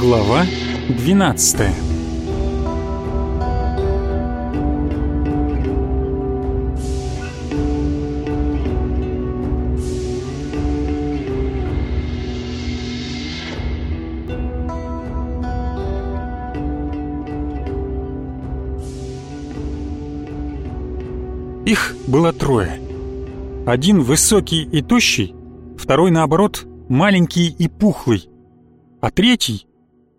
Глава 12 Их было трое. Один высокий и тощий, второй, наоборот, маленький и пухлый, а третий,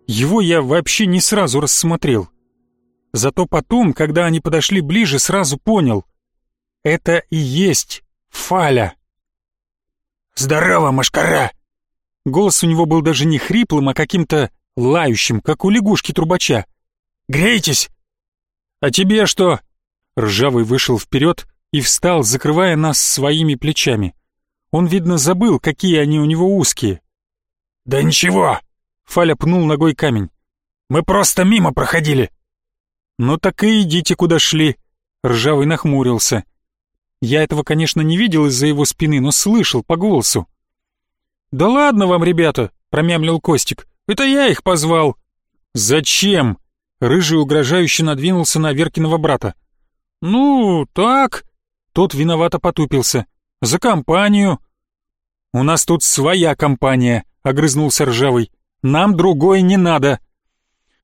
его я вообще не сразу рассмотрел. Зато потом, когда они подошли ближе, сразу понял. Это и есть Фаля. «Здорово, машкара!» Голос у него был даже не хриплым, а каким-то лающим, как у лягушки-трубача. «Грейтесь!» «А тебе что?» Ржавый вышел вперед и встал, закрывая нас своими плечами. Он, видно, забыл, какие они у него узкие. «Да ничего!» — Фаля пнул ногой камень. «Мы просто мимо проходили!» «Ну так и идите, куда шли!» Ржавый нахмурился. Я этого, конечно, не видел из-за его спины, но слышал по голосу. «Да ладно вам, ребята!» — промямлил Костик. «Это я их позвал!» «Зачем?» Рыжий угрожающе надвинулся на Веркиного брата. «Ну, так...» Тот виновато потупился. «За компанию». «У нас тут своя компания», — огрызнулся Ржавый. «Нам другой не надо».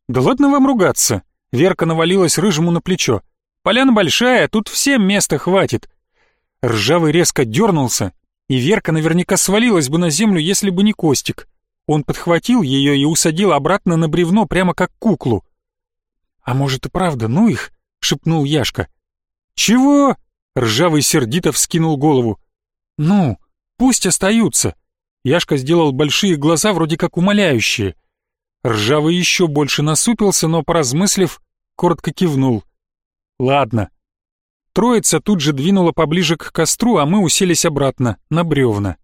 «Да ладно вам ругаться». Верка навалилась Рыжему на плечо. «Поляна большая, тут всем места хватит». Ржавый резко дернулся, и Верка наверняка свалилась бы на землю, если бы не Костик. Он подхватил ее и усадил обратно на бревно, прямо как куклу. «А может и правда, ну их?» — шепнул Яшка. «Чего?» Ржавый сердито вскинул голову. «Ну, пусть остаются». Яшка сделал большие глаза, вроде как умоляющие. Ржавый еще больше насупился, но, поразмыслив, коротко кивнул. «Ладно». Троица тут же двинула поближе к костру, а мы уселись обратно, на бревна.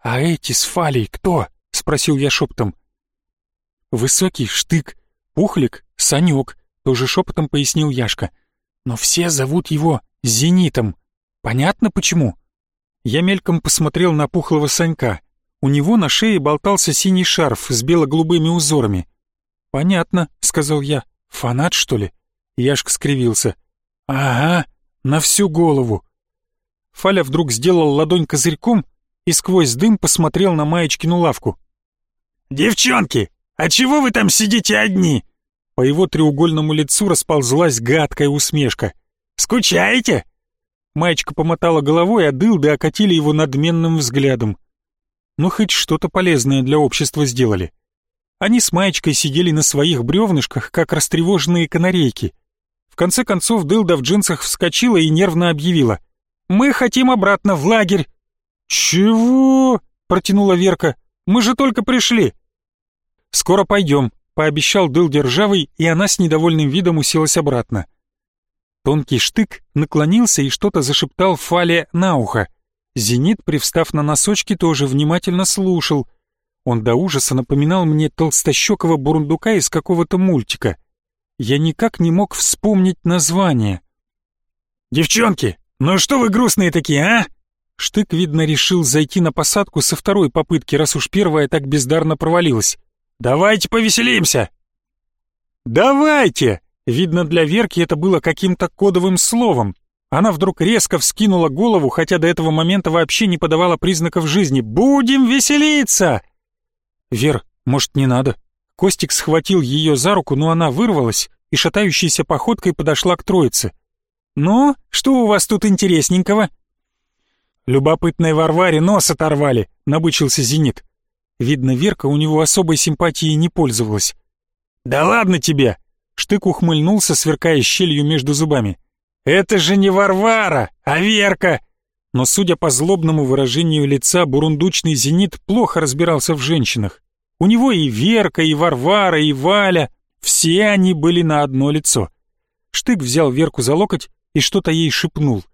«А эти с фалей кто?» — спросил я шептом. «Высокий штык, пухлик, санек», — тоже шепотом пояснил Яшка. «Но все зовут его зенитом. Понятно почему? Я мельком посмотрел на пухлого Санька. У него на шее болтался синий шарф с бело-голубыми узорами. «Понятно», — сказал я. «Фанат, что ли?» Яшка скривился. «Ага, на всю голову». Фаля вдруг сделал ладонь козырьком и сквозь дым посмотрел на Маечкину лавку. «Девчонки, а чего вы там сидите одни?» По его треугольному лицу расползлась гадкая усмешка. Скучаете?» Маечка помотала головой, а дылды окатили его надменным взглядом. Ну, хоть что-то полезное для общества сделали. Они с Маечкой сидели на своих бревнышках, как растревоженные канарейки. В конце концов, дылда в джинсах вскочила и нервно объявила. «Мы хотим обратно в лагерь!» «Чего?» — протянула Верка. «Мы же только пришли!» «Скоро пойдем», — пообещал дыл державый, и она с недовольным видом уселась обратно. Тонкий штык наклонился и что-то зашептал Фале на ухо. Зенит, привстав на носочки, тоже внимательно слушал. Он до ужаса напоминал мне толстощекого бурундука из какого-то мультика. Я никак не мог вспомнить название. «Девчонки, ну что вы грустные такие, а?» Штык, видно, решил зайти на посадку со второй попытки, раз уж первая так бездарно провалилась. «Давайте повеселимся!» «Давайте!» Видно, для Верки это было каким-то кодовым словом. Она вдруг резко вскинула голову, хотя до этого момента вообще не подавала признаков жизни. «Будем веселиться!» «Вер, может, не надо?» Костик схватил ее за руку, но она вырвалась и шатающейся походкой подошла к троице. «Ну, что у вас тут интересненького?» «Любопытной Варваре нос оторвали», — набычился Зенит. Видно, Верка у него особой симпатией не пользовалась. «Да ладно тебе!» Штык ухмыльнулся, сверкая щелью между зубами. «Это же не Варвара, а Верка!» Но, судя по злобному выражению лица, бурундучный зенит плохо разбирался в женщинах. У него и Верка, и Варвара, и Валя, все они были на одно лицо. Штык взял Верку за локоть и что-то ей шепнул.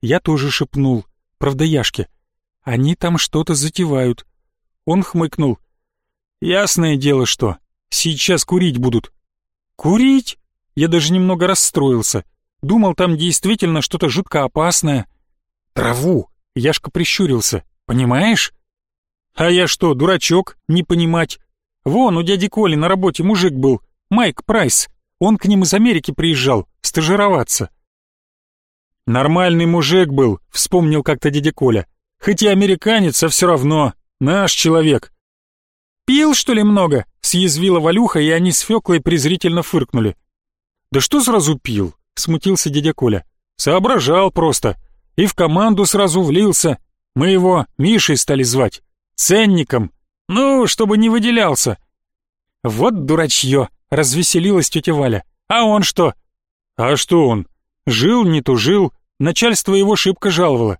Я тоже шепнул, правда Яшке. Они там что-то затевают. Он хмыкнул. «Ясное дело, что. Сейчас курить будут. «Курить?» Я даже немного расстроился. Думал, там действительно что-то жутко опасное. «Траву!» — Яшка прищурился. «Понимаешь?» «А я что, дурачок, не понимать?» Вон у дяди Коли на работе мужик был, Майк Прайс. Он к ним из Америки приезжал, стажироваться. Нормальный мужик был, вспомнил как-то дядя Коля. Хоть и американец, а все равно наш человек. «Пил, что ли, много?» — съязвила Валюха, и они с Феклой презрительно фыркнули. «Да что сразу пил?» — смутился дядя Коля. «Соображал просто. И в команду сразу влился. Мы его Мишей стали звать. Ценником. Ну, чтобы не выделялся». «Вот дурачье!» — развеселилась тетя Валя. «А он что?» «А что он? Жил, не тужил, начальство его шибко жаловало.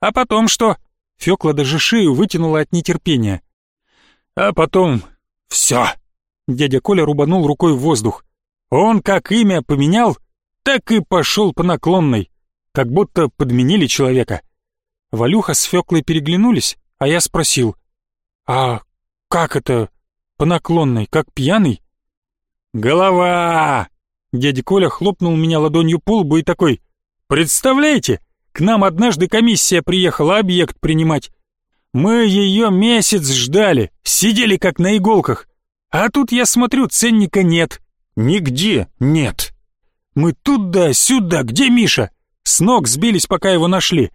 А потом что?» Фёкла даже шею вытянула от нетерпения. А потом... Все. Дядя Коля рубанул рукой в воздух. Он как имя поменял, так и пошел по наклонной. Как будто подменили человека. Валюха с Фёклой переглянулись, а я спросил. «А как это по наклонной, как пьяный?» «Голова!» Дядя Коля хлопнул меня ладонью по лбу и такой. «Представляете, к нам однажды комиссия приехала объект принимать. Мы ее месяц ждали, сидели как на иголках. А тут я смотрю, ценника нет. Нигде нет. Мы туда-сюда, где Миша? С ног сбились, пока его нашли.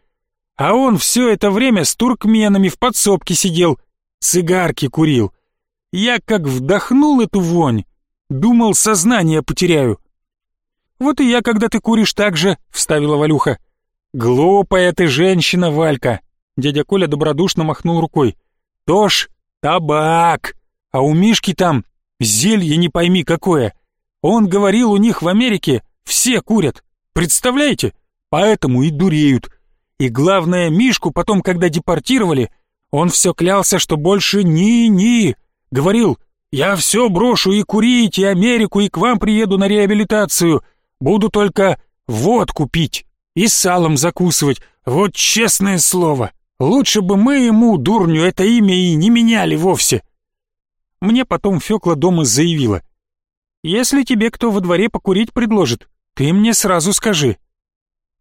А он все это время с туркменами в подсобке сидел, цигарки курил. Я как вдохнул эту вонь, думал, сознание потеряю. «Вот и я, когда ты куришь так же», — вставила Валюха. «Глупая ты женщина, Валька. Дядя Коля добродушно махнул рукой. «Тож, табак! А у Мишки там зелье не пойми какое. Он говорил, у них в Америке все курят. Представляете? Поэтому и дуреют. И главное, Мишку потом, когда депортировали, он все клялся, что больше ни-ни. Говорил, я все брошу и курить, и Америку, и к вам приеду на реабилитацию. Буду только водку пить и салом закусывать. Вот честное слово. Лучше бы мы ему, дурню, это имя и не меняли вовсе. Мне потом Фёкла дома заявила. Если тебе кто во дворе покурить предложит, ты мне сразу скажи.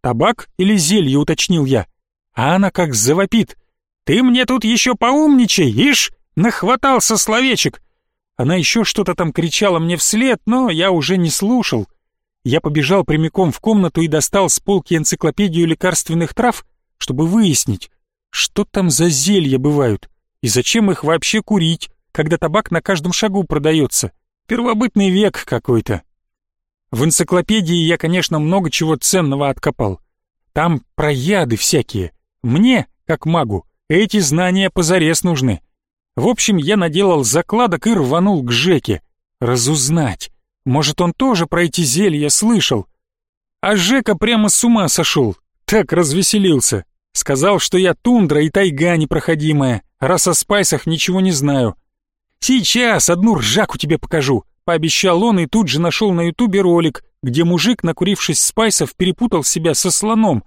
Табак или зелье, уточнил я. А она как завопит. Ты мне тут еще поумничай, ишь, нахватался словечек. Она еще что-то там кричала мне вслед, но я уже не слушал. Я побежал прямиком в комнату и достал с полки энциклопедию лекарственных трав, чтобы выяснить, что там за зелья бывают? И зачем их вообще курить, когда табак на каждом шагу продается? Первобытный век какой-то. В энциклопедии я, конечно, много чего ценного откопал. Там про яды всякие. Мне, как магу, эти знания позарез нужны. В общем, я наделал закладок и рванул к Жеке. Разузнать. Может, он тоже про эти зелья слышал. А Жека прямо с ума сошел. Так развеселился. Сказал, что я тундра и тайга непроходимая, раз о спайсах ничего не знаю. Сейчас одну ржаку тебе покажу, пообещал он и тут же нашел на ютубе ролик, где мужик, накурившись спайсов, перепутал себя со слоном.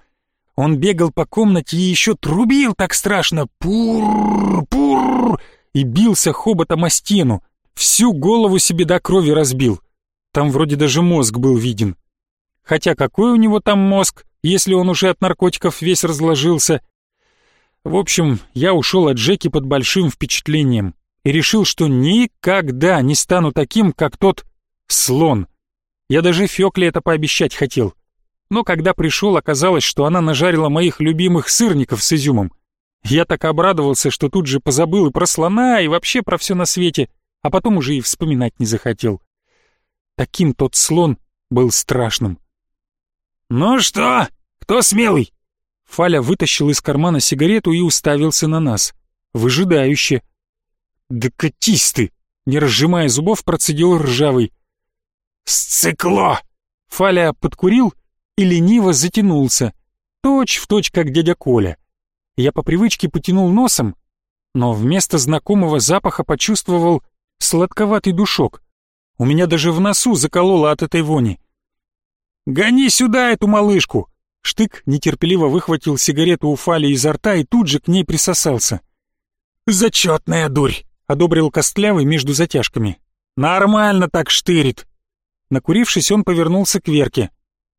Он бегал по комнате и еще трубил так страшно, пур, пур, и бился хоботом о стену, всю голову себе до крови разбил. Там вроде даже мозг был виден. Хотя какой у него там мозг, если он уже от наркотиков весь разложился? В общем, я ушел от Джеки под большим впечатлением и решил, что никогда не стану таким, как тот слон. Я даже Фёкле это пообещать хотел. Но когда пришел, оказалось, что она нажарила моих любимых сырников с изюмом. Я так обрадовался, что тут же позабыл и про слона, и вообще про все на свете, а потом уже и вспоминать не захотел. Таким тот слон был страшным. «Ну что, кто смелый?» Фаля вытащил из кармана сигарету и уставился на нас. Выжидающе. «Да катись ты!» Не разжимая зубов, процедил ржавый. «Сцикло!» Фаля подкурил и лениво затянулся. Точь в точь, как дядя Коля. Я по привычке потянул носом, но вместо знакомого запаха почувствовал сладковатый душок. У меня даже в носу закололо от этой вони. «Гони сюда эту малышку!» Штык нетерпеливо выхватил сигарету у Фали изо рта и тут же к ней присосался. «Зачетная дурь!» — одобрил Костлявый между затяжками. «Нормально так штырит!» Накурившись, он повернулся к Верке.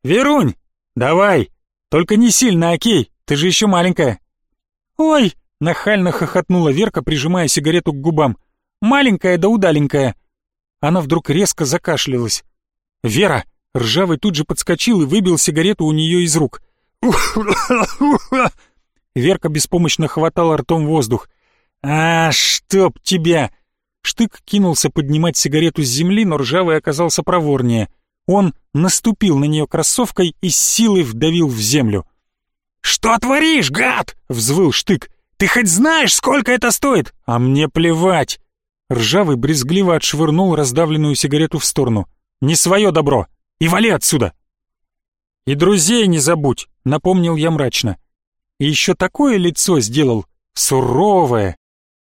«Верунь, давай! Только не сильно, окей, ты же еще маленькая!» «Ой!» — нахально хохотнула Верка, прижимая сигарету к губам. маленькая да удаленькая». Она вдруг резко закашлялась. «Вера!» Ржавый тут же подскочил и выбил сигарету у нее из рук. Верка беспомощно хватала ртом воздух. «А, чтоб тебя!» Штык кинулся поднимать сигарету с земли, но ржавый оказался проворнее. Он наступил на нее кроссовкой и с силой вдавил в землю. «Что творишь, гад?» — взвыл Штык. «Ты хоть знаешь, сколько это стоит?» «А мне плевать!» Ржавый брезгливо отшвырнул раздавленную сигарету в сторону. «Не свое добро! И вали отсюда!» «И друзей не забудь!» — напомнил я мрачно. «И еще такое лицо сделал, суровое,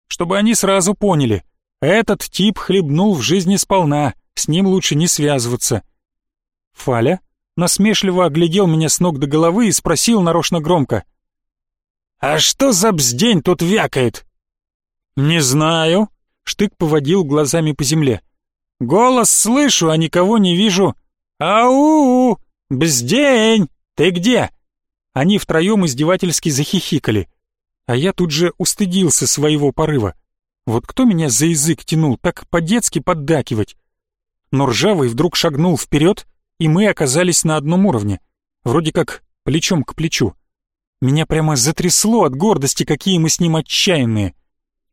чтобы они сразу поняли. Этот тип хлебнул в жизни сполна, с ним лучше не связываться». Фаля насмешливо оглядел меня с ног до головы и спросил нарочно громко. «А что за бздень тут вякает?» «Не знаю», — Штык поводил глазами по земле. «Голос слышу, а никого не вижу. Ау! Бздень! Ты где?» Они втроем издевательски захихикали. А я тут же устыдился своего порыва. Вот кто меня за язык тянул так по-детски поддакивать? Но ржавый вдруг шагнул вперед, и мы оказались на одном уровне, вроде как плечом к плечу. Меня прямо затрясло от гордости, какие мы с ним отчаянные.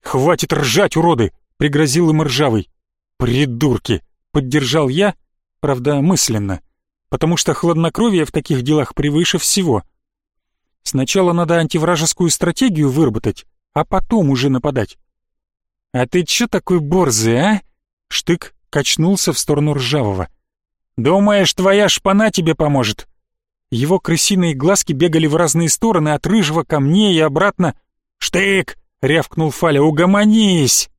«Хватит ржать, уроды!» — пригрозил им ржавый. «Придурки!» — поддержал я, правда, мысленно, потому что хладнокровие в таких делах превыше всего — Сначала надо антивражескую стратегию выработать, а потом уже нападать. «А ты чё такой борзый, а?» Штык качнулся в сторону ржавого. «Думаешь, твоя шпана тебе поможет?» Его крысиные глазки бегали в разные стороны, от рыжего ко мне и обратно. «Штык!» — рявкнул Фаля. «Угомонись!»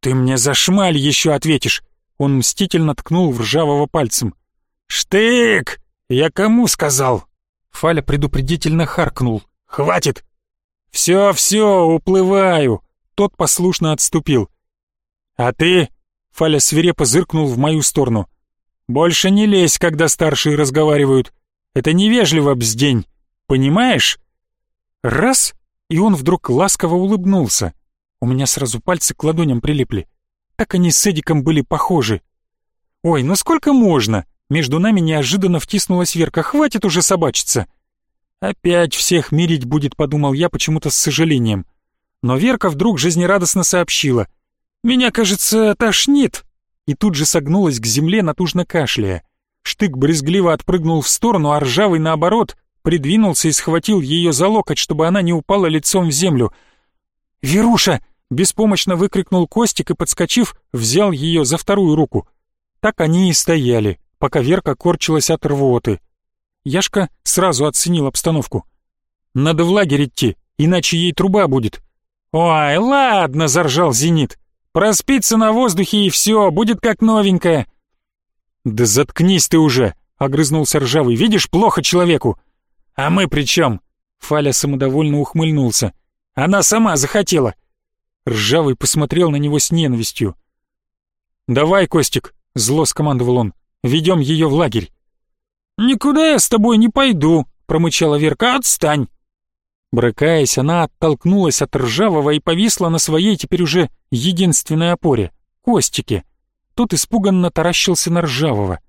«Ты мне за шмаль еще ответишь!» Он мстительно ткнул в ржавого пальцем. «Штык! Я кому сказал?» Фаля предупредительно харкнул. «Хватит!» «Все, все, уплываю!» Тот послушно отступил. «А ты?» Фаля свирепо зыркнул в мою сторону. «Больше не лезь, когда старшие разговаривают. Это невежливо, бздень. Понимаешь?» Раз, и он вдруг ласково улыбнулся. У меня сразу пальцы к ладоням прилипли. Так они с Эдиком были похожи. «Ой, ну сколько можно?» Между нами неожиданно втиснулась Верка. «Хватит уже собачиться!» «Опять всех мирить будет», — подумал я почему-то с сожалением. Но Верка вдруг жизнерадостно сообщила. «Меня, кажется, тошнит!» И тут же согнулась к земле, натужно кашляя. Штык брезгливо отпрыгнул в сторону, а ржавый, наоборот, придвинулся и схватил ее за локоть, чтобы она не упала лицом в землю. «Веруша!» — беспомощно выкрикнул Костик и, подскочив, взял ее за вторую руку. Так они и стояли, пока Верка корчилась от рвоты. Яшка сразу оценил обстановку. «Надо в лагерь идти, иначе ей труба будет». «Ой, ладно», — заржал Зенит. «Проспится на воздухе и все, будет как новенькая». «Да заткнись ты уже», — огрызнулся Ржавый. «Видишь, плохо человеку». «А мы при чем?» Фаля самодовольно ухмыльнулся. «Она сама захотела». Ржавый посмотрел на него с ненавистью. «Давай, Костик», — зло скомандовал он. Ведем ее в лагерь». «Никуда я с тобой не пойду», — промычала Верка, — «отстань». Брыкаясь, она оттолкнулась от ржавого и повисла на своей теперь уже единственной опоре — Костике. Тот испуганно таращился на ржавого.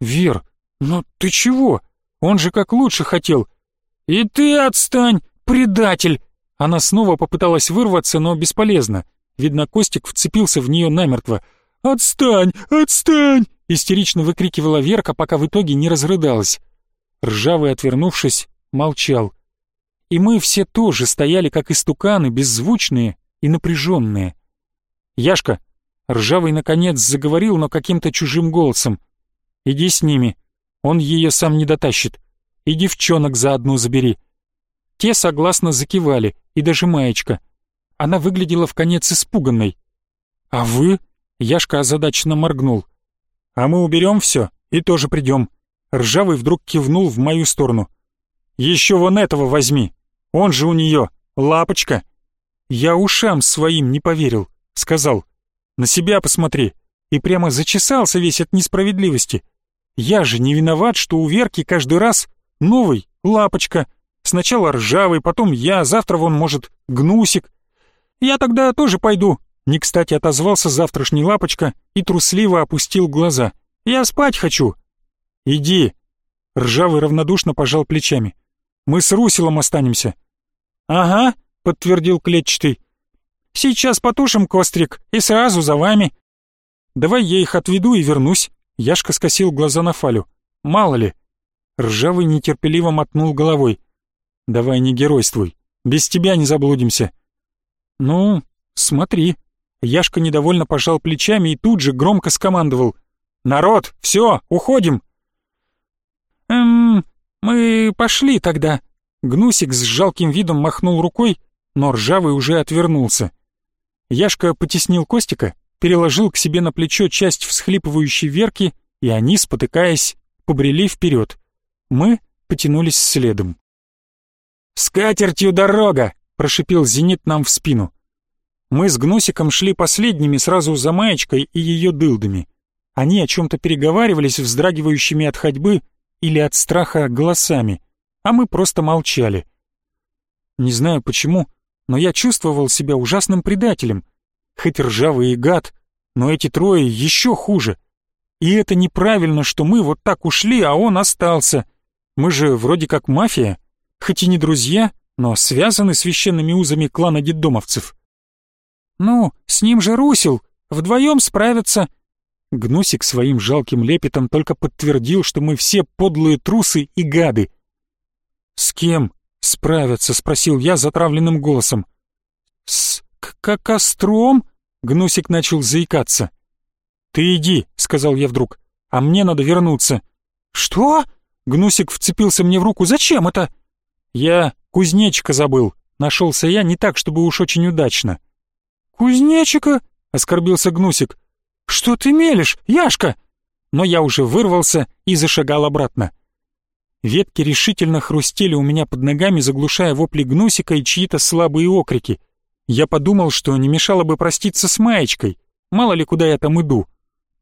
«Вер, ну ты чего? Он же как лучше хотел». «И ты отстань, предатель!» Она снова попыталась вырваться, но бесполезно. Видно, Костик вцепился в нее намертво. «Отстань! Отстань!» — истерично выкрикивала Верка, пока в итоге не разрыдалась. Ржавый, отвернувшись, молчал. И мы все тоже стояли, как истуканы, беззвучные и напряженные. «Яшка!» — Ржавый наконец заговорил, но каким-то чужим голосом. «Иди с ними, он ее сам не дотащит. И девчонок заодно забери». Те согласно закивали, и даже маечка. Она выглядела в конец испуганной. «А вы?» Яшка озадаченно моргнул. «А мы уберем все и тоже придем». Ржавый вдруг кивнул в мою сторону. «Еще вон этого возьми. Он же у нее лапочка». Я ушам своим не поверил. Сказал, «На себя посмотри». И прямо зачесался весь от несправедливости. Я же не виноват, что у Верки каждый раз новый лапочка. Сначала ржавый, потом я, завтра вон, может, гнусик. Я тогда тоже пойду, Не кстати отозвался завтрашний лапочка и трусливо опустил глаза. «Я спать хочу!» «Иди!» Ржавый равнодушно пожал плечами. «Мы с Русилом останемся». «Ага», — подтвердил клетчатый. «Сейчас потушим кострик и сразу за вами». «Давай я их отведу и вернусь», — Яшка скосил глаза на Фалю. «Мало ли». Ржавый нетерпеливо мотнул головой. «Давай не геройствуй, без тебя не заблудимся». «Ну, смотри». Яшка недовольно пожал плечами и тут же громко скомандовал. «Народ, все, уходим!» «Эм, мы пошли тогда». Гнусик с жалким видом махнул рукой, но ржавый уже отвернулся. Яшка потеснил Костика, переложил к себе на плечо часть всхлипывающей Верки, и они, спотыкаясь, побрели вперед. Мы потянулись следом. «С катертью дорога!» — прошипел Зенит нам в спину. Мы с Гнусиком шли последними сразу за Маечкой и ее дылдами. Они о чем-то переговаривались вздрагивающими от ходьбы или от страха голосами, а мы просто молчали. Не знаю почему, но я чувствовал себя ужасным предателем. Хоть ржавый и гад, но эти трое еще хуже. И это неправильно, что мы вот так ушли, а он остался. Мы же вроде как мафия, хоть и не друзья, но связаны священными узами клана детдомовцев. «Ну, с ним же Русил, вдвоем справятся», Гнусик своим жалким лепетом только подтвердил, что мы все подлые трусы и гады. «С кем справятся?» — спросил я затравленным голосом. «С к костром?» — Гнусик начал заикаться. «Ты иди», — сказал я вдруг, — «а мне надо вернуться». «Что?» — Гнусик вцепился мне в руку. «Зачем это?» «Я кузнечика забыл. Нашелся я не так, чтобы уж очень удачно». «Кузнечика?» — оскорбился Гнусик. «Что ты мелешь, Яшка?» Но я уже вырвался и зашагал обратно. Ветки решительно хрустели у меня под ногами, заглушая вопли гнусика и чьи-то слабые окрики. Я подумал, что не мешало бы проститься с Маечкой, мало ли куда я там иду.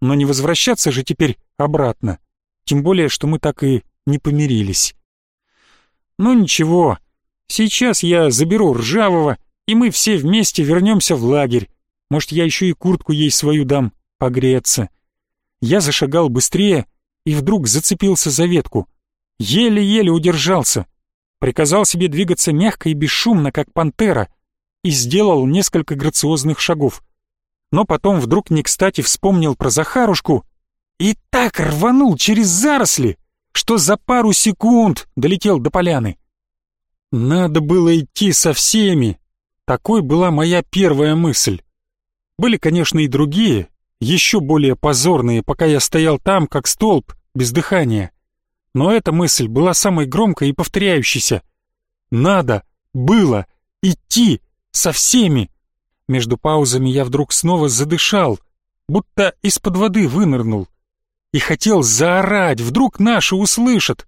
Но не возвращаться же теперь обратно. Тем более, что мы так и не помирились. Ну ничего, сейчас я заберу Ржавого, и мы все вместе вернемся в лагерь. Может, я еще и куртку ей свою дам, погреться. Я зашагал быстрее и вдруг зацепился за ветку. Еле-еле удержался. Приказал себе двигаться мягко и бесшумно, как пантера, и сделал несколько грациозных шагов. Но потом вдруг не кстати вспомнил про Захарушку и так рванул через заросли, что за пару секунд долетел до поляны. Надо было идти со всеми. Такой была моя первая мысль. Были, конечно, и другие, еще более позорные, пока я стоял там, как столб, без дыхания. Но эта мысль была самой громкой и повторяющейся. Надо было идти со всеми. Между паузами я вдруг снова задышал, будто из-под воды вынырнул. И хотел заорать, вдруг наши услышат.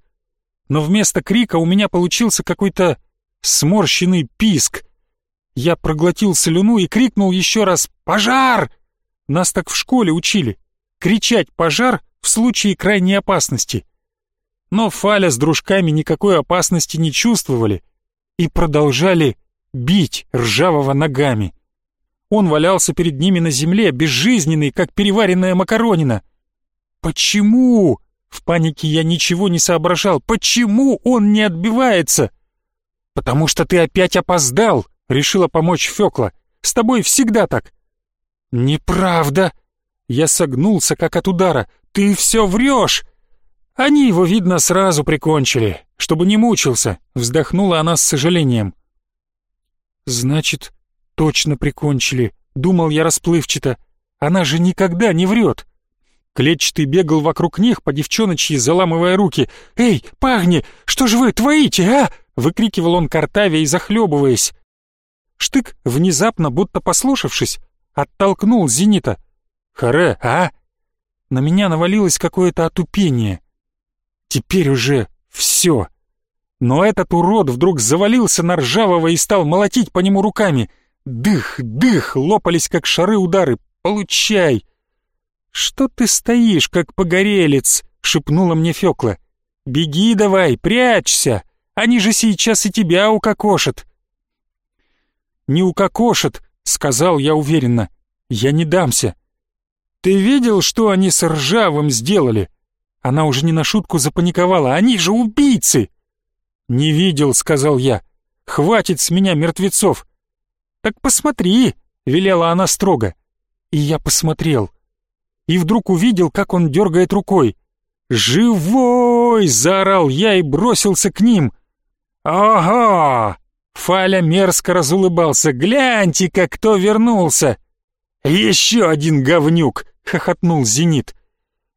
Но вместо крика у меня получился какой-то сморщенный писк. Я проглотил слюну и крикнул еще раз «Пожар!» Нас так в школе учили. Кричать «пожар» в случае крайней опасности. Но Фаля с дружками никакой опасности не чувствовали и продолжали бить ржавого ногами. Он валялся перед ними на земле, безжизненный, как переваренная макаронина. «Почему?» В панике я ничего не соображал. «Почему он не отбивается?» «Потому что ты опять опоздал», — решила помочь Фёкла. «С тобой всегда так. «Неправда!» Я согнулся, как от удара. «Ты все врешь!» «Они его, видно, сразу прикончили, чтобы не мучился», — вздохнула она с сожалением. «Значит, точно прикончили», — думал я расплывчато. «Она же никогда не врет». Клетчатый бегал вокруг них, по девчоночьи, заламывая руки. «Эй, пагни, что же вы творите, а?» — выкрикивал он картавя и захлебываясь. Штык, внезапно, будто послушавшись, оттолкнул Зенита. «Харе, а?» На меня навалилось какое-то отупение. Теперь уже все. Но этот урод вдруг завалился на ржавого и стал молотить по нему руками. Дых, дых, лопались как шары удары. «Получай!» «Что ты стоишь, как погорелец?» — шепнула мне Фёкла. «Беги давай, прячься! Они же сейчас и тебя укокошат!» «Не укокошат, сказал я уверенно. Я не дамся. Ты видел, что они с Ржавым сделали? Она уже не на шутку запаниковала. Они же убийцы! Не видел, сказал я. Хватит с меня мертвецов. Так посмотри, велела она строго. И я посмотрел. И вдруг увидел, как он дергает рукой. «Живой!» — заорал я и бросился к ним. «Ага!» — Фаля мерзко разулыбался. «Гляньте-ка, кто вернулся!» «Еще один говнюк!» — хохотнул Зенит.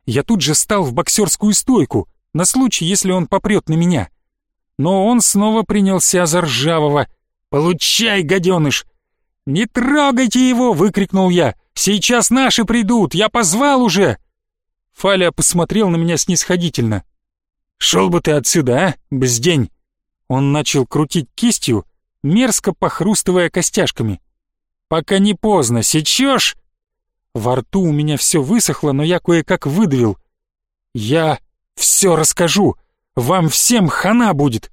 Я тут же стал в боксерскую стойку, на случай, если он попрет на меня. Но он снова принялся за ржавого. «Получай, гаденыш!» «Не трогайте его!» — выкрикнул я. «Сейчас наши придут! Я позвал уже!» Фаля посмотрел на меня снисходительно. «Шел бы ты отсюда, а, бздень!» Он начал крутить кистью, мерзко похрустывая костяшками. «Пока не поздно, сечешь?» Во рту у меня все высохло, но я кое-как выдавил. «Я все расскажу, вам всем хана будет!»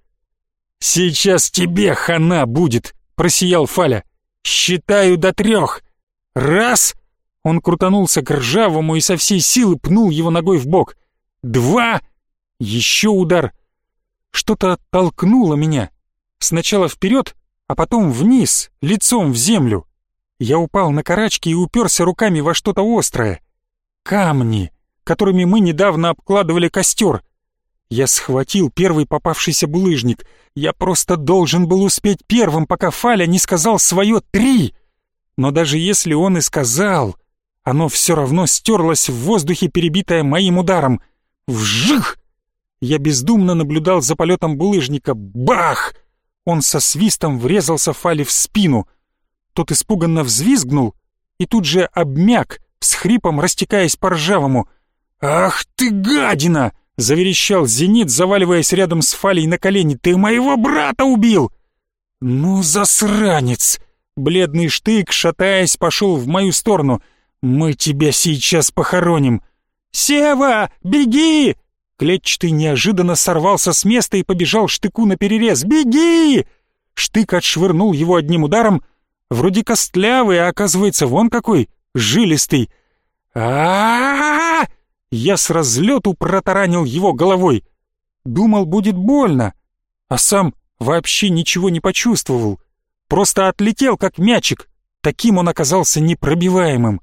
«Сейчас тебе хана будет!» — просиял Фаля. «Считаю до трех! Раз!» Он крутанулся к ржавому и со всей силы пнул его ногой в бок. «Два!» Еще удар. Что-то оттолкнуло меня. Сначала вперед, а потом вниз, лицом в землю. Я упал на карачки и уперся руками во что-то острое. Камни, которыми мы недавно обкладывали костер. Я схватил первый попавшийся булыжник. Я просто должен был успеть первым, пока Фаля не сказал свое «три». Но даже если он и сказал, оно все равно стерлось в воздухе, перебитое моим ударом. Вжих! Я бездумно наблюдал за полетом булыжника. Бах! Он со свистом врезался Фали в спину. Тот испуганно взвизгнул и тут же обмяк, с хрипом растекаясь по ржавому. «Ах ты гадина!» — заверещал Зенит, заваливаясь рядом с Фалей на колени. «Ты моего брата убил!» «Ну, засранец!» Бледный штык, шатаясь, пошел в мою сторону. «Мы тебя сейчас похороним!» «Сева, беги!» Клетчатый неожиданно сорвался с места и побежал штыку на перерез. «Беги!» Штык отшвырнул его одним ударом. Вроде костлявый, а оказывается вон какой, жилистый. а, Я с разлету протаранил его головой. Думал, будет больно, а сам вообще ничего не почувствовал. Просто отлетел, как мячик. Таким он оказался непробиваемым.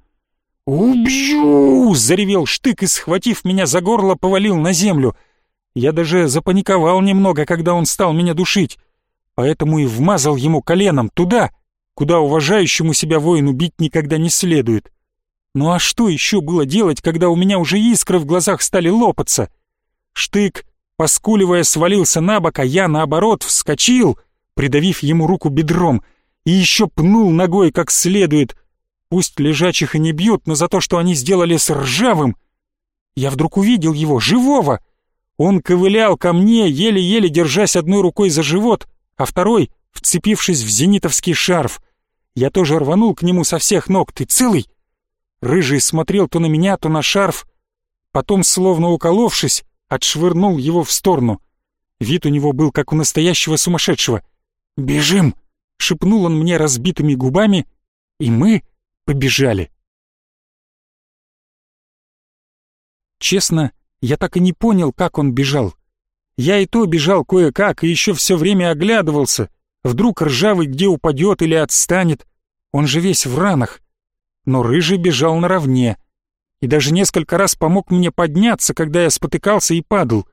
«Убью!» — заревел штык и, схватив меня за горло, повалил на землю. Я даже запаниковал немного, когда он стал меня душить, поэтому и вмазал ему коленом туда, куда уважающему себя воину бить никогда не следует. Ну а что еще было делать, когда у меня уже искры в глазах стали лопаться? Штык, поскуливая, свалился на бок, а я, наоборот, вскочил, придавив ему руку бедром, и еще пнул ногой как следует — Пусть лежачих и не бьют, но за то, что они сделали с ржавым. Я вдруг увидел его, живого. Он ковылял ко мне, еле-еле держась одной рукой за живот, а второй, вцепившись в зенитовский шарф. Я тоже рванул к нему со всех ног. «Ты целый?» Рыжий смотрел то на меня, то на шарф. Потом, словно уколовшись, отшвырнул его в сторону. Вид у него был, как у настоящего сумасшедшего. «Бежим!» — шепнул он мне разбитыми губами, и мы побежали. Честно, я так и не понял, как он бежал. Я и то бежал кое-как, и еще все время оглядывался. Вдруг ржавый где упадет или отстанет. Он же весь в ранах. Но рыжий бежал наравне. И даже несколько раз помог мне подняться, когда я спотыкался и падал.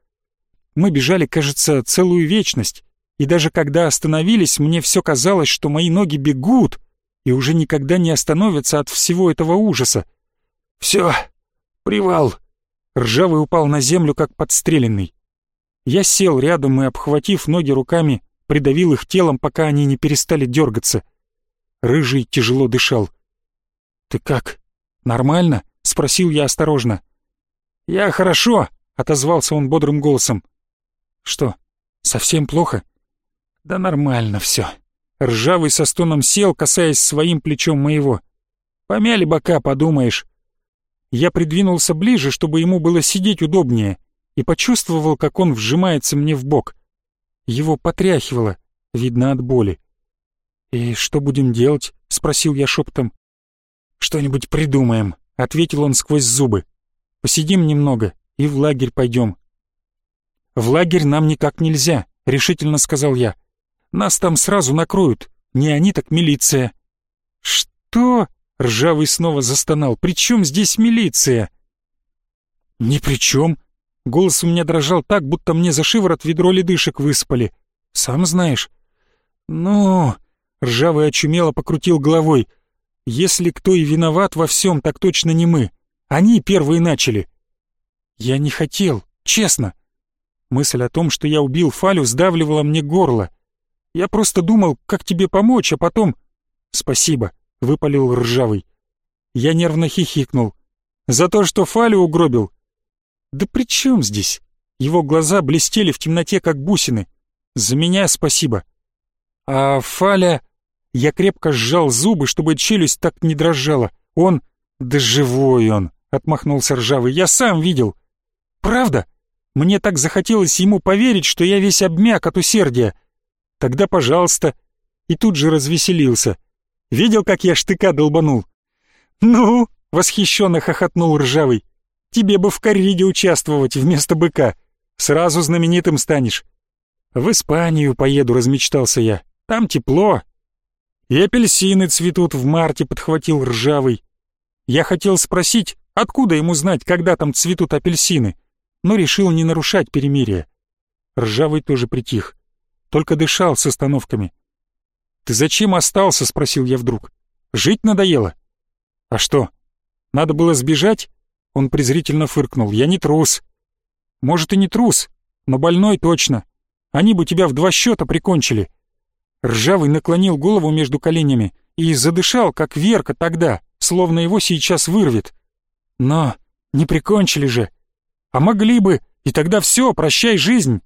Мы бежали, кажется, целую вечность. И даже когда остановились, мне все казалось, что мои ноги бегут — и уже никогда не остановятся от всего этого ужаса. «Все, привал!» Ржавый упал на землю, как подстреленный. Я сел рядом и, обхватив ноги руками, придавил их телом, пока они не перестали дергаться. Рыжий тяжело дышал. «Ты как? Нормально?» — спросил я осторожно. «Я хорошо», — отозвался он бодрым голосом. «Что, совсем плохо?» «Да нормально все. Ржавый со стоном сел, касаясь своим плечом моего. «Помяли бока, подумаешь». Я придвинулся ближе, чтобы ему было сидеть удобнее, и почувствовал, как он вжимается мне в бок. Его потряхивало, видно от боли. «И что будем делать?» — спросил я шепотом. «Что-нибудь придумаем», — ответил он сквозь зубы. «Посидим немного и в лагерь пойдем». «В лагерь нам никак нельзя», — решительно сказал я. «Нас там сразу накроют. Не они, так милиция». «Что?» — Ржавый снова застонал. «При чем здесь милиция?» «Ни при чем». Голос у меня дрожал так, будто мне за шиворот ведро ледышек выспали. «Сам знаешь». «Ну...» — Ржавый очумело покрутил головой. «Если кто и виноват во всем, так точно не мы. Они первые начали». «Я не хотел, честно». Мысль о том, что я убил Фалю, сдавливала мне горло. Я просто думал, как тебе помочь, а потом... «Спасибо», — выпалил Ржавый. Я нервно хихикнул. «За то, что Фалю угробил?» «Да при чем здесь?» Его глаза блестели в темноте, как бусины. «За меня спасибо». «А Фаля...» Я крепко сжал зубы, чтобы челюсть так не дрожала. Он... «Да живой он!» — отмахнулся Ржавый. «Я сам видел». «Правда?» Мне так захотелось ему поверить, что я весь обмяк от усердия. Тогда, пожалуйста. И тут же развеселился. Видел, как я штыка долбанул? Ну, восхищенно хохотнул Ржавый. Тебе бы в корриде участвовать вместо быка. Сразу знаменитым станешь. В Испанию поеду, размечтался я. Там тепло. И апельсины цветут в марте, подхватил Ржавый. Я хотел спросить, откуда ему знать, когда там цветут апельсины, но решил не нарушать перемирие. Ржавый тоже притих, только дышал с остановками. «Ты зачем остался?» — спросил я вдруг. «Жить надоело?» «А что, надо было сбежать?» Он презрительно фыркнул. «Я не трус». «Может, и не трус, но больной точно. Они бы тебя в два счета прикончили». Ржавый наклонил голову между коленями и задышал, как Верка тогда, словно его сейчас вырвет. «Но не прикончили же. А могли бы, и тогда все, прощай жизнь».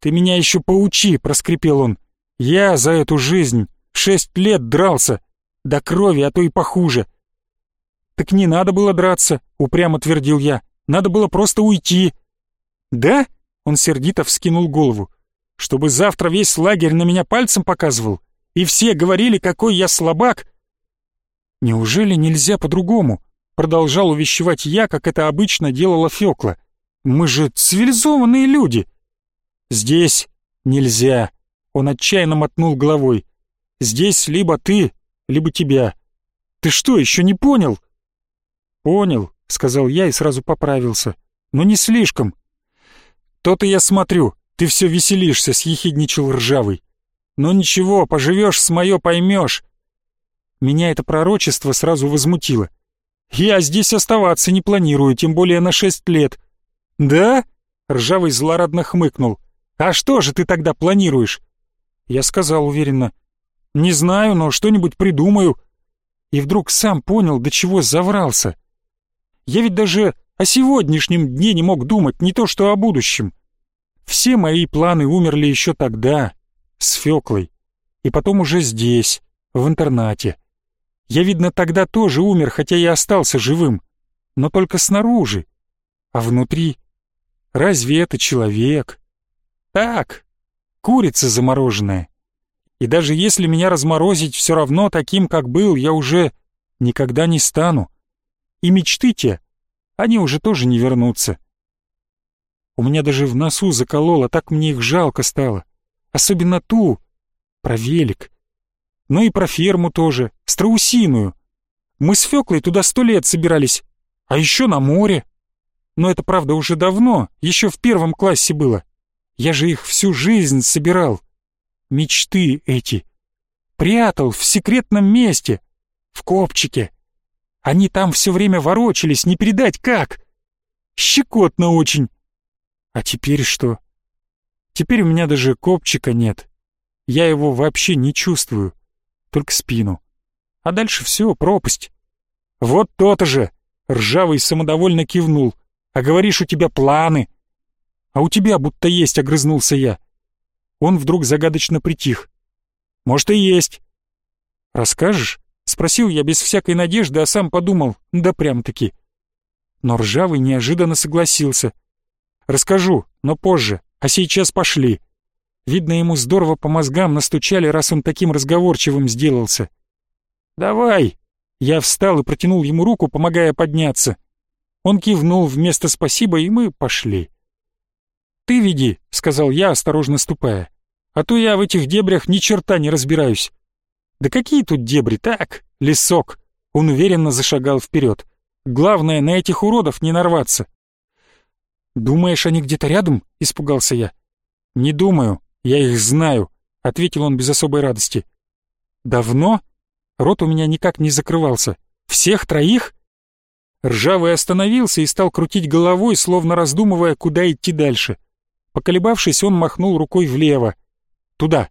«Ты меня еще поучи», — проскрипел он. «Я за эту жизнь шесть лет дрался, до крови, а то и похуже. «Так не надо было драться», — упрямо твердил я. «Надо было просто уйти». «Да?» — он сердито вскинул голову. «Чтобы завтра весь лагерь на меня пальцем показывал, и все говорили, какой я слабак». «Неужели нельзя по-другому?» — продолжал увещевать я, как это обычно делала Фёкла. «Мы же цивилизованные люди». «Здесь нельзя», — он отчаянно мотнул головой. «Здесь либо ты, либо тебя». «Ты что, еще не понял?» «Понял», — сказал я и сразу поправился. «Но не слишком». «То-то я смотрю, ты все веселишься», — съехидничал ржавый. «Но ничего, поживешь с мое поймешь». Меня это пророчество сразу возмутило. «Я здесь оставаться не планирую, тем более на шесть лет». «Да?» — ржавый злорадно хмыкнул. «А что же ты тогда планируешь?» Я сказал уверенно. «Не знаю, но что-нибудь придумаю». И вдруг сам понял, до чего заврался. Я ведь даже о сегодняшнем дне не мог думать, не то что о будущем. Все мои планы умерли еще тогда, с Феклой, и потом уже здесь, в интернате. Я, видно, тогда тоже умер, хотя и остался живым, но только снаружи, а внутри. Разве это человек? Так, курица замороженная. И даже если меня разморозить все равно таким, как был, я уже никогда не стану и мечты те, они уже тоже не вернутся. У меня даже в носу закололо, так мне их жалко стало. Особенно ту, про велик. Ну и про ферму тоже, страусиную. Мы с Фёклой туда сто лет собирались, а еще на море. Но это, правда, уже давно, еще в первом классе было. Я же их всю жизнь собирал. Мечты эти. Прятал в секретном месте, в копчике. Они там все время ворочались, не передать как. Щекотно очень. А теперь что? Теперь у меня даже копчика нет. Я его вообще не чувствую, только спину. А дальше все, пропасть. Вот то-то же, ржавый самодовольно кивнул. А говоришь, у тебя планы. А у тебя будто есть, огрызнулся я. Он вдруг загадочно притих. Может и есть. Расскажешь? Спросил я без всякой надежды, а сам подумал, да прям-таки. Но Ржавый неожиданно согласился. «Расскажу, но позже, а сейчас пошли». Видно, ему здорово по мозгам настучали, раз он таким разговорчивым сделался. «Давай!» Я встал и протянул ему руку, помогая подняться. Он кивнул вместо «спасибо», и мы пошли. «Ты веди», — сказал я, осторожно ступая. «А то я в этих дебрях ни черта не разбираюсь». «Да какие тут дебри? Так, лесок». Он уверенно зашагал вперед. «Главное, на этих уродов не нарваться». «Думаешь, они где-то рядом?» — испугался я. «Не думаю, я их знаю», — ответил он без особой радости. «Давно?» Рот у меня никак не закрывался. «Всех троих?» Ржавый остановился и стал крутить головой, словно раздумывая, куда идти дальше. Поколебавшись, он махнул рукой влево. «Туда!»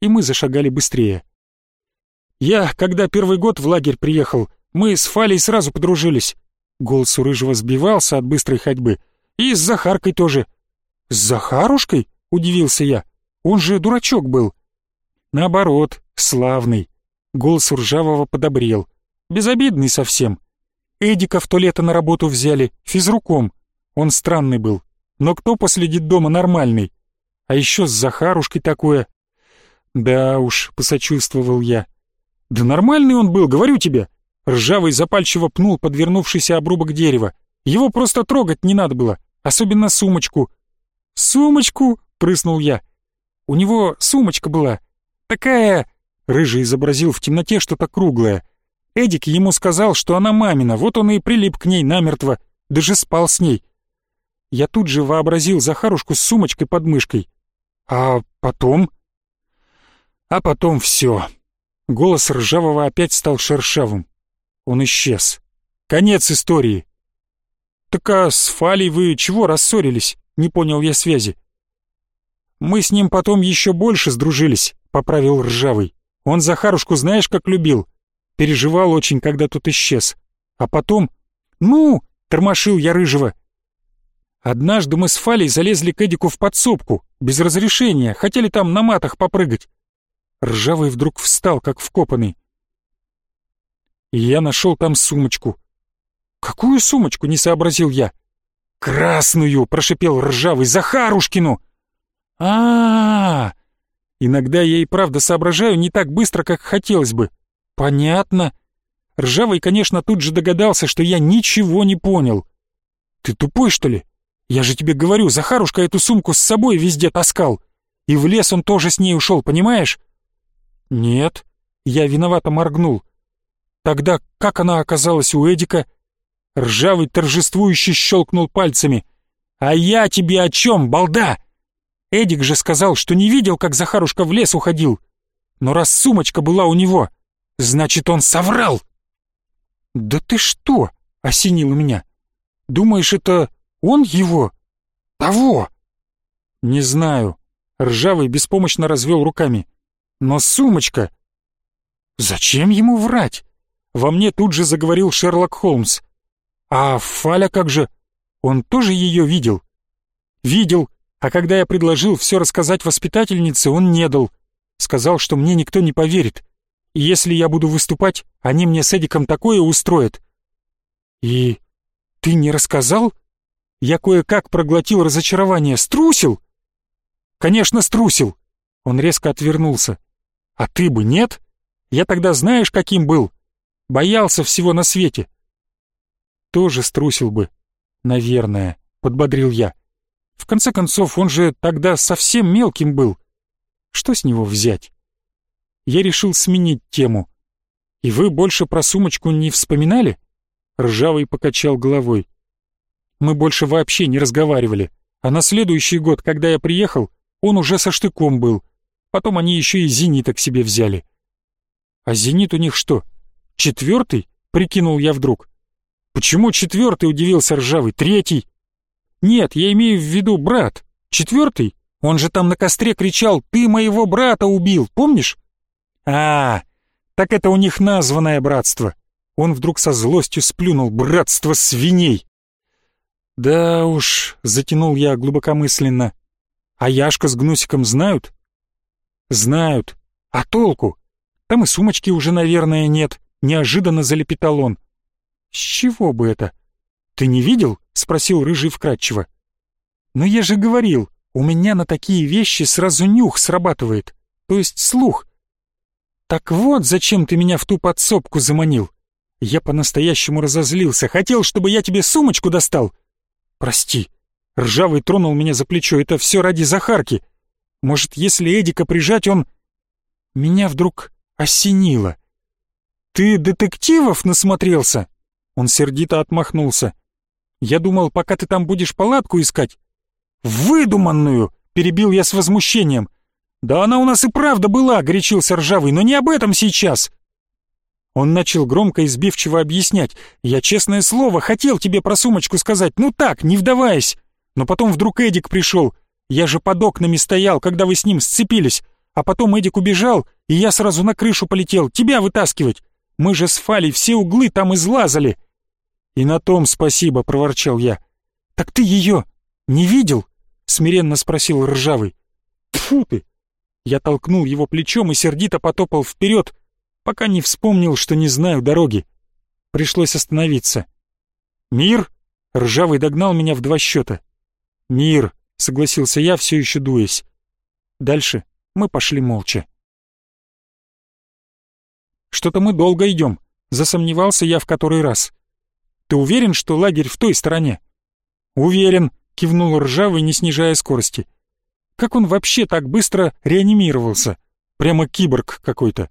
И мы зашагали быстрее. «Я, когда первый год в лагерь приехал, мы с Фалей сразу подружились». Голос у Рыжего сбивался от быстрой ходьбы. «И с Захаркой тоже». «С Захарушкой?» — удивился я. «Он же дурачок был». «Наоборот, славный». Голос у Ржавого подобрел. «Безобидный совсем. Эдика в то лето на работу взяли, физруком. Он странный был. Но кто после детдома нормальный? А еще с Захарушкой такое. Да уж, посочувствовал я. Да нормальный он был, говорю тебе. Ржавый запальчиво пнул подвернувшийся обрубок дерева. Его просто трогать не надо было, особенно сумочку. «Сумочку?» — прыснул я. «У него сумочка была. Такая...» Рыжий изобразил в темноте что-то круглое. Эдик ему сказал, что она мамина, вот он и прилип к ней намертво, даже спал с ней. Я тут же вообразил Захарушку с сумочкой под мышкой. А потом... А потом все. Голос Ржавого опять стал шершавым. Он исчез. Конец истории. «Так а с Фалей вы чего рассорились?» Не понял я связи. «Мы с ним потом еще больше сдружились», — поправил Ржавый. «Он Захарушку знаешь, как любил? Переживал очень, когда тот исчез. А потом... «Ну!» — тормошил я рыжего. Однажды мы с Фалей залезли к Эдику в подсобку, без разрешения, хотели там на матах попрыгать. Ржавый вдруг встал, как вкопанный. И я нашел там сумочку. «Какую сумочку?» — не сообразил я. «Красную!» — прошипел Ржавый. «Захарушкину!» а, -а, -а Иногда я и правда соображаю не так быстро, как хотелось бы. «Понятно». Ржавый, конечно, тут же догадался, что я ничего не понял. «Ты тупой, что ли? Я же тебе говорю, Захарушка эту сумку с собой везде таскал. И в лес он тоже с ней ушел, понимаешь?» «Нет». Я виновато моргнул. «Тогда как она оказалась у Эдика?» Ржавый торжествующе щелкнул пальцами. «А я тебе о чем, балда? Эдик же сказал, что не видел, как Захарушка в лес уходил. Но раз сумочка была у него, Значит, он соврал!» «Да ты что?» — осенило меня. «Думаешь, это он его? Того?» «Не знаю». Ржавый беспомощно развел руками. «Но сумочка...» «Зачем ему врать?» Во мне тут же заговорил Шерлок Холмс. «А Фаля как же? Он тоже ее видел?» «Видел, а когда я предложил все рассказать воспитательнице, он не дал. Сказал, что мне никто не поверит. И если я буду выступать, они мне с Эдиком такое устроят. И ты не рассказал? Я кое-как проглотил разочарование. Струсил? Конечно, струсил. Он резко отвернулся. А ты бы нет? Я тогда знаешь, каким был? Боялся всего на свете. Тоже струсил бы. Наверное, подбодрил я. В конце концов, он же тогда совсем мелким был. Что с него взять? я решил сменить тему. «И вы больше про сумочку не вспоминали?» Ржавый покачал головой. «Мы больше вообще не разговаривали, а на следующий год, когда я приехал, он уже со штыком был. Потом они еще и «Зенита» к себе взяли». «А «Зенит» у них что, четвертый?» — прикинул я вдруг. «Почему четвертый?» — удивился Ржавый. «Третий?» «Нет, я имею в виду брат. Четвертый? Он же там на костре кричал «Ты моего брата убил!» Помнишь? А, так это у них названное братство. Он вдруг со злостью сплюнул «Братство свиней!» «Да уж», — затянул я глубокомысленно. «А Яшка с Гнусиком знают?» «Знают. А толку? Там и сумочки уже, наверное, нет», — неожиданно залепетал он. «С чего бы это?» «Ты не видел?» — спросил Рыжий вкратчиво. «Но я же говорил, у меня на такие вещи сразу нюх срабатывает, то есть слух. «Так вот, зачем ты меня в ту подсобку заманил. Я по-настоящему разозлился. Хотел, чтобы я тебе сумочку достал. Прости. Ржавый тронул меня за плечо. Это все ради Захарки. Может, если Эдика прижать, он... Меня вдруг осенило. «Ты детективов насмотрелся?» Он сердито отмахнулся. «Я думал, пока ты там будешь палатку искать...» «Выдуманную!» — перебил я с возмущением. «Да она у нас и правда была!» — горячился Ржавый. «Но не об этом сейчас!» Он начал громко и сбивчиво объяснять. «Я, честное слово, хотел тебе про сумочку сказать, ну так, не вдаваясь. Но потом вдруг Эдик пришел. Я же под окнами стоял, когда вы с ним сцепились. А потом Эдик убежал, и я сразу на крышу полетел, тебя вытаскивать. Мы же с Фалей все углы там излазали. И на том спасибо, проворчал я. Так ты ее не видел? Смиренно спросил Ржавый. Тфу ты! Я толкнул его плечом и сердито потопал вперед, пока не вспомнил, что не знаю дороги. Пришлось остановиться. «Мир?» — Ржавый догнал меня в два счета. «Мир», — согласился я, все еще дуясь. Дальше мы пошли молча. Что-то мы долго идем. Засомневался я в который раз. Ты уверен, что лагерь в той стороне? Уверен, кивнул ржавый, не снижая скорости. Как он вообще так быстро реанимировался? Прямо киборг какой-то.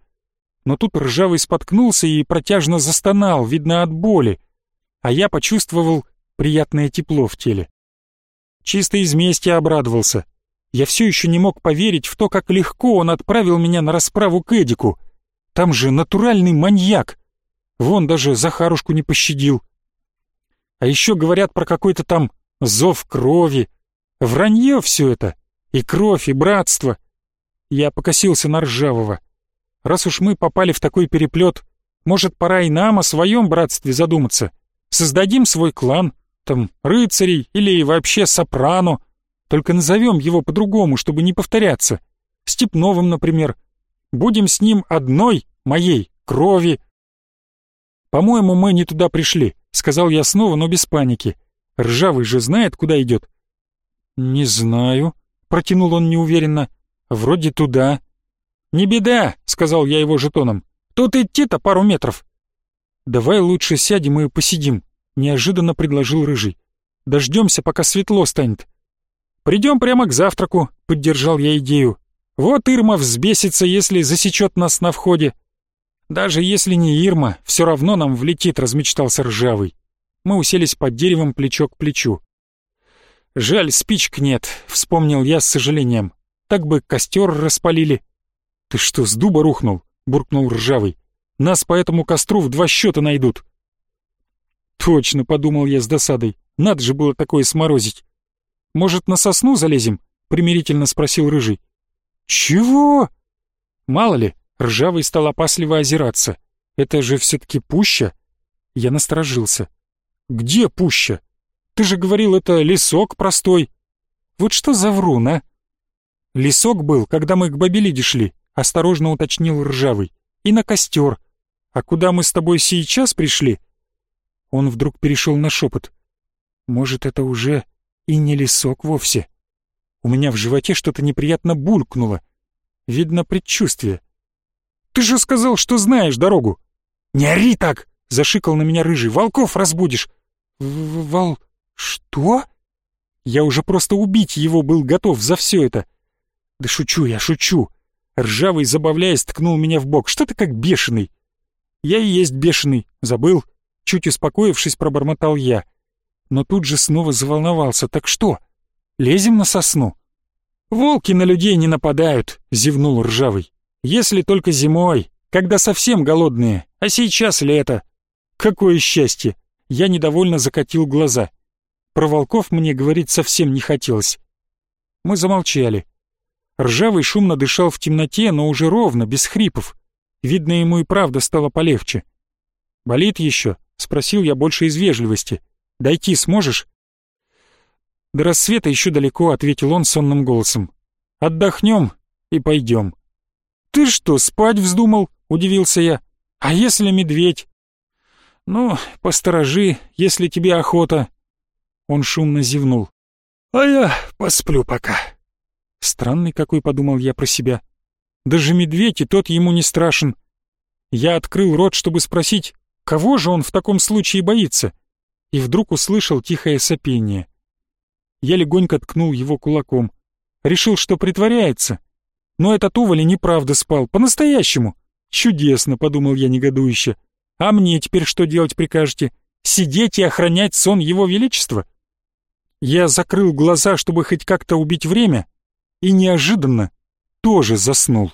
Но тут ржавый споткнулся и протяжно застонал, видно от боли. А я почувствовал приятное тепло в теле. Чисто из мести обрадовался. Я все еще не мог поверить в то, как легко он отправил меня на расправу к Эдику — там же натуральный маньяк. Вон даже Захарушку не пощадил. А еще говорят про какой-то там зов крови. Вранье все это. И кровь, и братство. Я покосился на Ржавого. Раз уж мы попали в такой переплет, может, пора и нам о своем братстве задуматься. Создадим свой клан, там, рыцарей или вообще сопрано. Только назовем его по-другому, чтобы не повторяться. Степновым, например, Будем с ним одной, моей, крови. По-моему, мы не туда пришли, сказал я снова, но без паники. Ржавый же знает, куда идет. Не знаю, протянул он неуверенно. Вроде туда. Не беда, сказал я его жетоном. Тут идти-то пару метров. Давай лучше сядем и посидим, неожиданно предложил рыжий. Дождемся, пока светло станет. Придем прямо к завтраку, поддержал я идею. Вот Ирма взбесится, если засечет нас на входе. Даже если не Ирма, все равно нам влетит, размечтался Ржавый. Мы уселись под деревом плечо к плечу. Жаль, спичек нет, вспомнил я с сожалением. Так бы костер распалили. Ты что, с дуба рухнул? буркнул Ржавый. Нас по этому костру в два счета найдут. Точно, подумал я с досадой. Надо же было такое сморозить. Может, на сосну залезем? примирительно спросил Рыжий. «Чего?» Мало ли, ржавый стал опасливо озираться. Это же все-таки пуща. Я насторожился. «Где пуща? Ты же говорил, это лесок простой. Вот что за врун, а?» «Лесок был, когда мы к Бабелиде шли», — осторожно уточнил ржавый. «И на костер. А куда мы с тобой сейчас пришли?» Он вдруг перешел на шепот. «Может, это уже и не лесок вовсе?» У меня в животе что-то неприятно булькнуло. Видно предчувствие. «Ты же сказал, что знаешь дорогу!» «Не ори так!» — зашикал на меня рыжий. «Волков разбудишь!» «Вол... что?» Я уже просто убить его был готов за все это. «Да шучу я, шучу!» Ржавый, забавляясь, ткнул меня в бок. «Что ты как бешеный?» «Я и есть бешеный, забыл». Чуть успокоившись, пробормотал я. Но тут же снова заволновался. «Так что?» Лезем на сосну?» «Волки на людей не нападают», — зевнул Ржавый. «Если только зимой, когда совсем голодные, а сейчас лето. Какое счастье!» Я недовольно закатил глаза. Про волков мне говорить совсем не хотелось. Мы замолчали. Ржавый шумно дышал в темноте, но уже ровно, без хрипов. Видно, ему и правда стало полегче. «Болит еще?» — спросил я больше из вежливости. «Дойти сможешь?» «До рассвета еще далеко», — ответил он сонным голосом. «Отдохнем и пойдем». «Ты что, спать вздумал?» — удивился я. «А если медведь?» «Ну, посторожи, если тебе охота». Он шумно зевнул. «А я посплю пока». Странный какой, подумал я про себя. Даже медведь и тот ему не страшен. Я открыл рот, чтобы спросить, Кого же он в таком случае боится? И вдруг услышал тихое сопение. Я легонько ткнул его кулаком. Решил, что притворяется. Но этот уволи неправда спал, по-настоящему. Чудесно, подумал я негодующе. А мне теперь что делать прикажете? Сидеть и охранять сон его величества? Я закрыл глаза, чтобы хоть как-то убить время, и неожиданно тоже заснул.